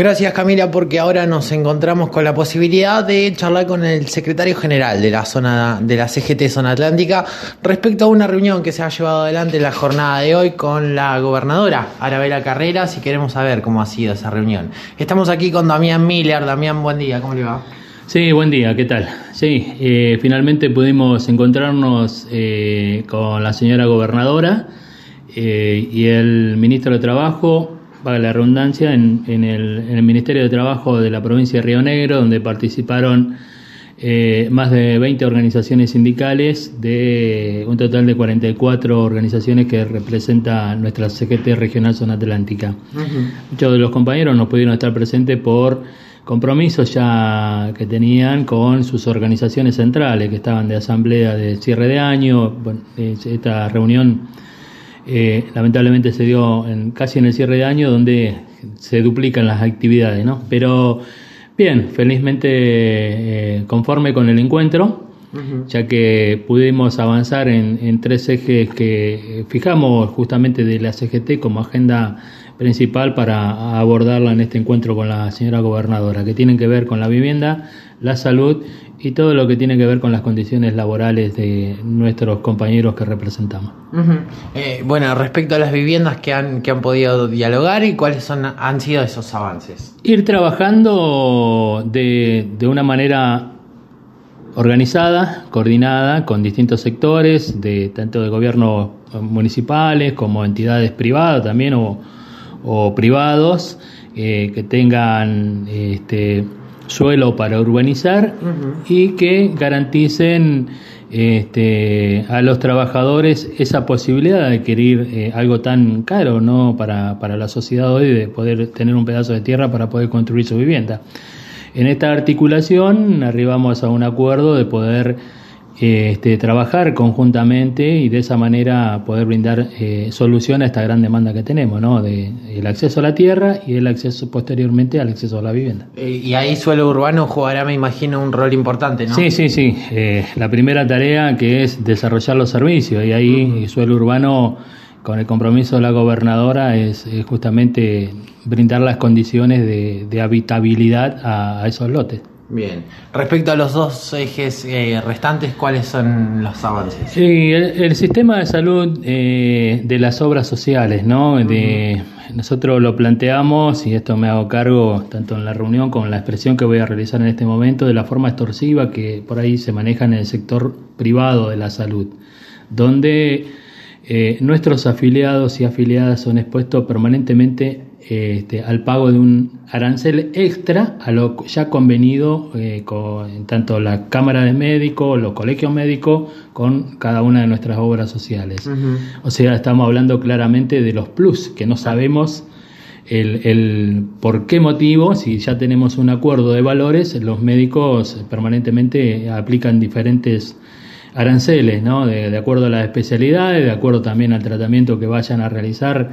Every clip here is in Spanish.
Gracias Camila porque ahora nos encontramos con la posibilidad de charlar con el secretario general de la zona de la CGT Zona Atlántica respecto a una reunión que se ha llevado adelante en la jornada de hoy con la gobernadora Arabela Carreras y queremos saber cómo ha sido esa reunión. Estamos aquí con Damián Miller. Damián, buen día, ¿cómo le va? Sí, buen día, ¿qué tal? Sí, eh, finalmente pudimos encontrarnos eh, con la señora gobernadora eh, y el ministro de Trabajo para la redundancia, en, el, Ministerio de Trabajo de la provincia de Río Negro, donde participaron eh, más de 20 organizaciones sindicales de un total de 44 organizaciones que representa nuestra CGT Regional Zona Atlántica. Muchos de los compañeros no pudieron estar presentes por compromisos ya que tenían con sus organizaciones centrales, que estaban de asamblea de cierre de año. esta reunión eh, lamentablemente se dio en, casi en el cierre de año donde se duplican las actividades, ¿no? Pero bien, felizmente eh, conforme con el encuentro, ya que pudimos avanzar en, tres ejes que fijamos justamente de la CGT como agenda principal para abordarla en este encuentro con la señora gobernadora, que tienen que ver con la vivienda, la salud y todo lo que tiene que ver con las condiciones laborales de nuestros compañeros que representamos. Eh, bueno, respecto a las viviendas que han, que han podido dialogar y cuáles son, han sido esos avances. Ir trabajando de, de una manera organizada, coordinada con distintos sectores, de tanto de gobiernos municipales como entidades privadas también o, o privados eh, que tengan este, suelo para urbanizar y que garanticen este, a los trabajadores esa posibilidad de adquirir eh, algo tan caro no para, para la sociedad hoy de poder tener un pedazo de tierra para poder construir su vivienda. En esta articulación arribamos a un acuerdo de poder este, trabajar conjuntamente y de esa manera poder brindar eh, solución a esta gran demanda que tenemos, ¿no? De el acceso a la tierra y el acceso posteriormente al acceso a la vivienda. Eh, y ahí suelo urbano jugará, me imagino, un rol importante, ¿no? Sí, sí, sí. Eh, la primera tarea que es desarrollar los servicios y ahí suelo urbano con el compromiso de la gobernadora es, justamente brindar las condiciones de, habitabilidad a esos lotes. Bien. Respecto a los dos ejes eh, restantes, ¿cuáles son los avances? Sí, el, sistema de salud eh, de las obras sociales, ¿no? De, nosotros lo planteamos, y esto me hago cargo tanto en la reunión como en la expresión que voy a realizar en este momento, de la forma extorsiva que por ahí se maneja en el sector privado de la salud, donde eh, nuestros afiliados y afiliadas son expuestos permanentemente este, al pago de un arancel extra a lo ya convenido eh, con tanto la Cámara de Médicos, los colegios médicos, con cada una de nuestras obras sociales. O sea, estamos hablando claramente de los plus, que no sabemos el, el, por qué motivo, si ya tenemos un acuerdo de valores, los médicos permanentemente aplican diferentes aranceles, ¿no? De, acuerdo a las especialidades, de acuerdo también al tratamiento que vayan a realizar,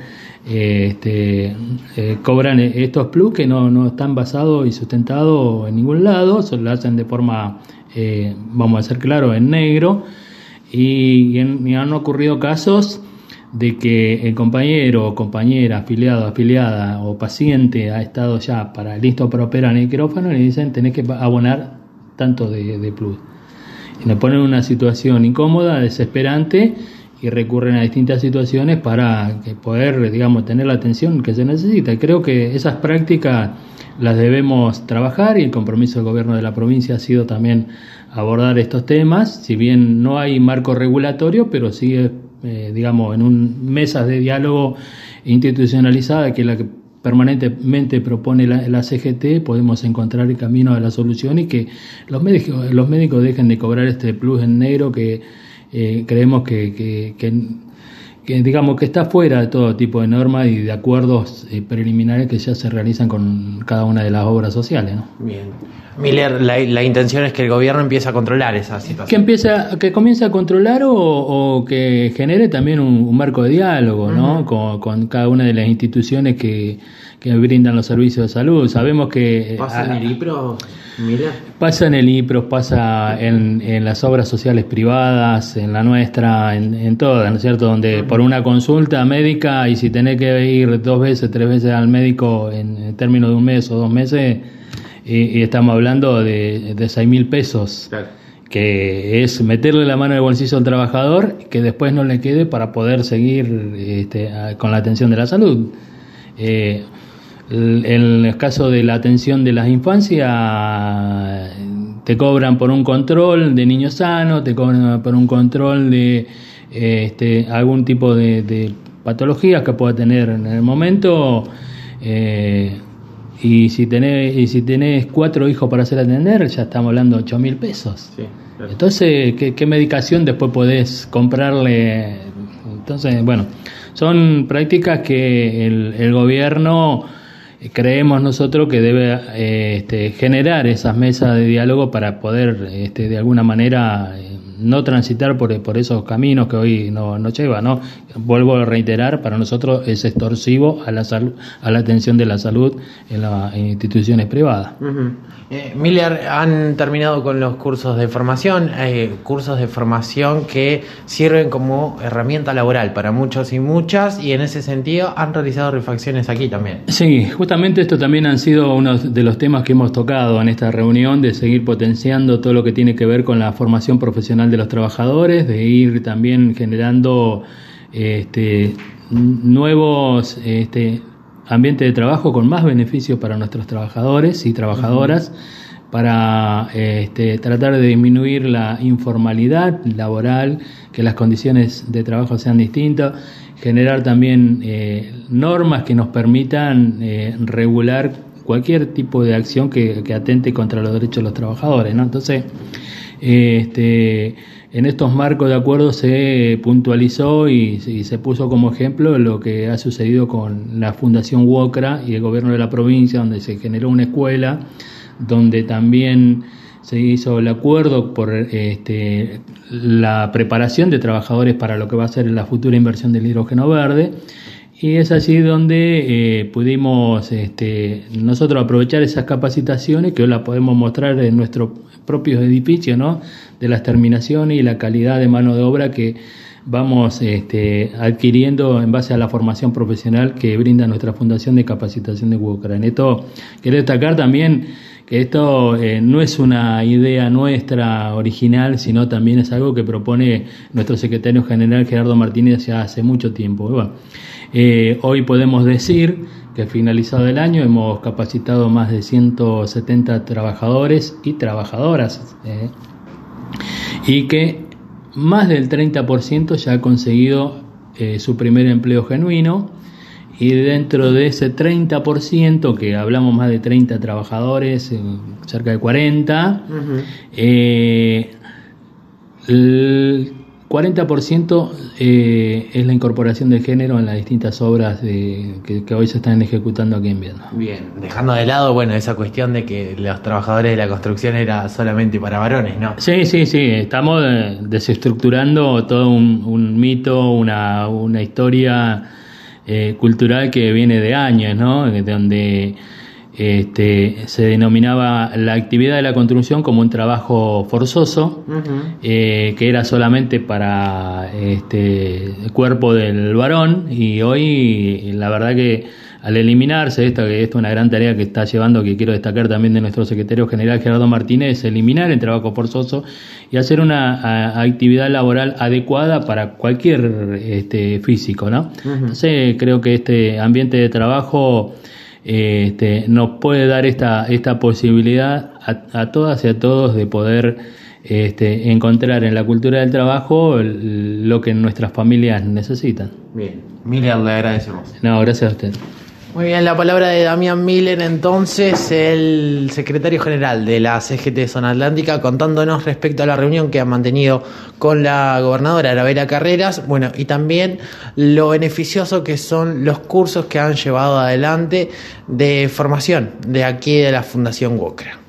eh, este, eh, cobran estos plus que no, no, están basados y sustentados en ningún lado, se lo hacen de forma, eh, vamos a ser claros, en negro, y, han ocurrido casos de que el compañero o compañera, afiliado, afiliada o paciente ha estado ya para listo para operar en el quirófano y le dicen tenés que abonar tanto de, de plus y nos ponen en una situación incómoda, desesperante y recurren a distintas situaciones para poder, digamos, tener la atención que se necesita. Y creo que esas prácticas las debemos trabajar y el compromiso del gobierno de la provincia ha sido también abordar estos temas, si bien no hay marco regulatorio, pero sí, eh, digamos, en un mesas de diálogo institucionalizada que es la que permanentemente propone la, CGT, podemos encontrar el camino a la solución y que los médicos, los médicos dejen de cobrar este plus en negro que eh, creemos que, que, digamos que está fuera de todo tipo de normas y de acuerdos eh, preliminares que ya se realizan con cada una de las obras sociales. ¿no? Bien. Miller, la, intención es que el gobierno empiece a controlar esa situación. Que empiece, que comience a controlar o, que genere también un, marco de diálogo, ¿no? Con, cada una de las instituciones que, que brindan los servicios de salud. Sabemos que... ¿Pasa en el IPRO, mira? Pasa en el IPRO, pasa en, en, las obras sociales privadas, en la nuestra, en, en todas, ¿no es cierto? Donde por una consulta médica y si tenés que ir dos veces, tres veces al médico en, términos de un mes o dos meses, y, estamos hablando de, de seis mil pesos. que es meterle la mano en el bolsillo al trabajador que después no le quede para poder seguir este, con la atención de la salud. Eh, en el caso de la atención de las infancias, te cobran por un control de niños sanos, te cobran por un control de este, algún tipo de, patologías que pueda tener en el momento. Eh, y si tenés y si tenés cuatro hijos para hacer atender, ya estamos hablando de 8 mil pesos. Entonces, ¿qué, ¿qué, medicación después podés comprarle? Entonces, bueno, son prácticas que el, el gobierno creemos nosotros que debe eh, este, generar esas mesas de diálogo para poder este, de alguna manera eh, no transitar por, por esos caminos que hoy no, no lleva, ¿no? Vuelvo a reiterar, para nosotros es extorsivo a la salud, a la atención de la salud en las instituciones privadas. Eh, Miller, han terminado con los cursos de formación, eh, cursos de formación que sirven como herramienta laboral para muchos y muchas, y en ese sentido han realizado refacciones aquí también. Sí, justamente esto también han sido uno de los temas que hemos tocado en esta reunión, de seguir potenciando todo lo que tiene que ver con la formación profesional de los trabajadores, de ir también generando este, nuevos este, ambientes de trabajo con más beneficios para nuestros trabajadores y trabajadoras. para este, tratar de disminuir la informalidad laboral, que las condiciones de trabajo sean distintas, generar también eh, normas que nos permitan eh, regular cualquier tipo de acción que, que, atente contra los derechos de los trabajadores. ¿no? Entonces, este, en estos marcos de acuerdo se puntualizó y, se puso como ejemplo lo que ha sucedido con la Fundación WOCRA y el gobierno de la provincia, donde se generó una escuela, donde también se hizo el acuerdo por este, la preparación de trabajadores para lo que va a ser la futura inversión del hidrógeno verde. Y es allí donde eh, pudimos este, nosotros aprovechar esas capacitaciones que hoy las podemos mostrar en nuestros propios edificios, ¿no? de las terminaciones y la calidad de mano de obra que vamos este, adquiriendo en base a la formación profesional que brinda nuestra Fundación de Capacitación de En Esto quiero destacar también que esto eh, no es una idea nuestra original, sino también es algo que propone nuestro secretario general Gerardo Martínez ya hace mucho tiempo. Eh, hoy podemos decir que finalizado el año hemos capacitado más de 170 trabajadores y trabajadoras. Eh, y que más del 30% ya ha conseguido eh, su primer empleo genuino y dentro de ese 30%, que hablamos más de 30 trabajadores, cerca de 40, 40% eh, es la incorporación de género en las distintas obras de, que, hoy se están ejecutando aquí en Vietnam. Bien, dejando de lado, bueno, esa cuestión de que los trabajadores de la construcción era solamente para varones, ¿no? Sí, sí, sí, estamos eh, desestructurando todo un, mito, una, una historia eh, cultural que viene de años, ¿no? Donde este, se denominaba la actividad de la construcción como un trabajo forzoso, eh, que era solamente para este, el cuerpo del varón, y hoy la verdad que al eliminarse esta, que esto es una gran tarea que está llevando, que quiero destacar también de nuestro secretario general Gerardo Martínez, eliminar el trabajo forzoso y hacer una actividad laboral adecuada para cualquier este, físico, ¿no? Entonces creo que este ambiente de trabajo este, nos puede dar esta, esta posibilidad a, todas y a todos de poder este, encontrar en la cultura del trabajo lo que nuestras familias necesitan. Bien, Miriam, le agradecemos. No, gracias a usted. Muy bien, la palabra de Damián Miller, entonces, el secretario general de la CGT Zona Atlántica, contándonos respecto a la reunión que ha mantenido con la gobernadora Arabela Carreras, bueno, y también lo beneficioso que son los cursos que han llevado adelante de formación de aquí de la Fundación Wokra.